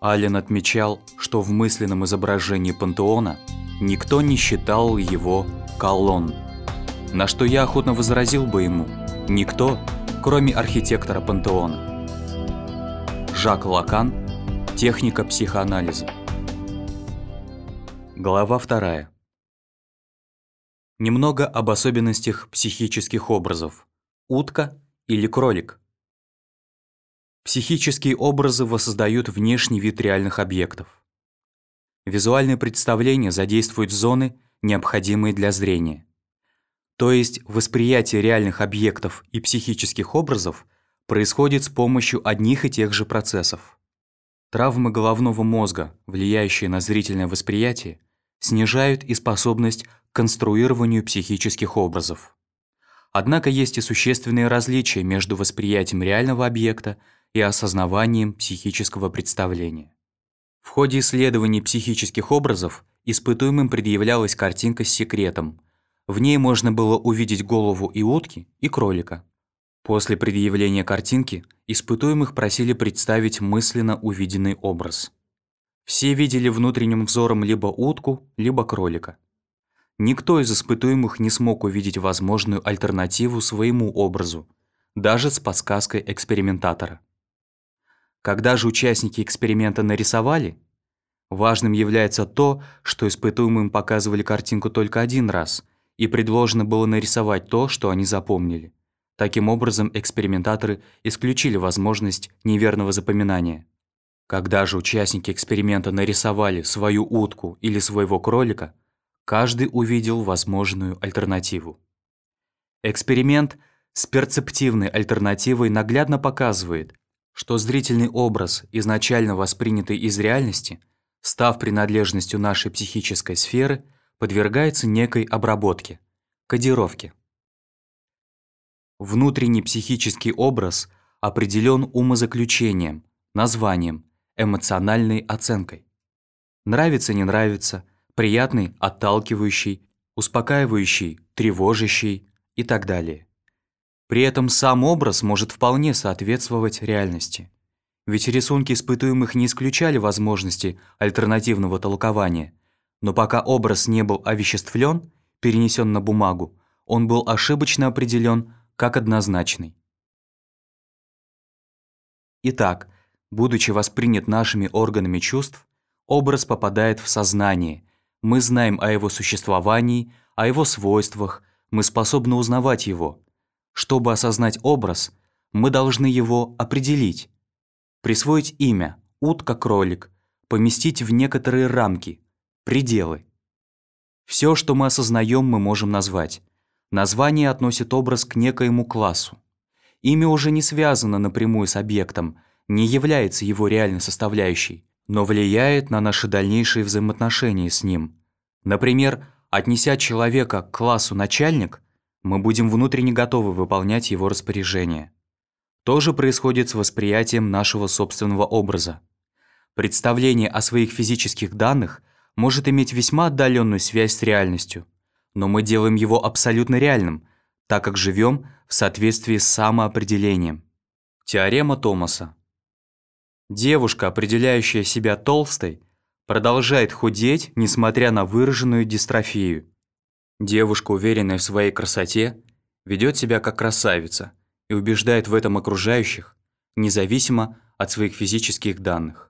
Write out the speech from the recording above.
Аллен отмечал, что в мысленном изображении пантеона никто не считал его колонн. На что я охотно возразил бы ему «никто, кроме архитектора пантеона». Жак Лакан «Техника психоанализа». Глава вторая. Немного об особенностях психических образов. Утка или кролик. Психические образы воссоздают внешний вид реальных объектов. Визуальное представление задействует зоны, необходимые для зрения. То есть восприятие реальных объектов и психических образов происходит с помощью одних и тех же процессов. Травмы головного мозга, влияющие на зрительное восприятие, снижают и способность к конструированию психических образов. Однако есть и существенные различия между восприятием реального объекта и осознаванием психического представления. В ходе исследований психических образов испытуемым предъявлялась картинка с секретом. В ней можно было увидеть голову и утки, и кролика. После предъявления картинки испытуемых просили представить мысленно увиденный образ. Все видели внутренним взором либо утку, либо кролика. Никто из испытуемых не смог увидеть возможную альтернативу своему образу, даже с подсказкой экспериментатора. Когда же участники эксперимента нарисовали, важным является то, что испытуемым показывали картинку только один раз, и предложено было нарисовать то, что они запомнили. Таким образом, экспериментаторы исключили возможность неверного запоминания. Когда же участники эксперимента нарисовали свою утку или своего кролика, каждый увидел возможную альтернативу. Эксперимент с перцептивной альтернативой наглядно показывает, что зрительный образ, изначально воспринятый из реальности, став принадлежностью нашей психической сферы, подвергается некой обработке, кодировке. Внутренний психический образ определен умозаключением, названием, эмоциональной оценкой. Нравится, не нравится, приятный, отталкивающий, успокаивающий, тревожащий и так далее. При этом сам образ может вполне соответствовать реальности. Ведь рисунки испытуемых не исключали возможности альтернативного толкования, но пока образ не был овеществлен, перенесен на бумагу, он был ошибочно определен как однозначный. Итак, будучи воспринят нашими органами чувств, образ попадает в сознание, мы знаем о его существовании, о его свойствах, мы способны узнавать его – чтобы осознать образ, мы должны его определить, присвоить имя «утка-кролик», поместить в некоторые рамки, пределы. Все, что мы осознаем, мы можем назвать. Название относит образ к некоему классу. Имя уже не связано напрямую с объектом, не является его реальной составляющей, но влияет на наши дальнейшие взаимоотношения с ним. Например, отнеся человека к классу начальник, мы будем внутренне готовы выполнять его распоряжение. То же происходит с восприятием нашего собственного образа. Представление о своих физических данных может иметь весьма отдаленную связь с реальностью, но мы делаем его абсолютно реальным, так как живем в соответствии с самоопределением. Теорема Томаса. Девушка, определяющая себя толстой, продолжает худеть, несмотря на выраженную дистрофию. Девушка, уверенная в своей красоте, ведет себя как красавица и убеждает в этом окружающих, независимо от своих физических данных.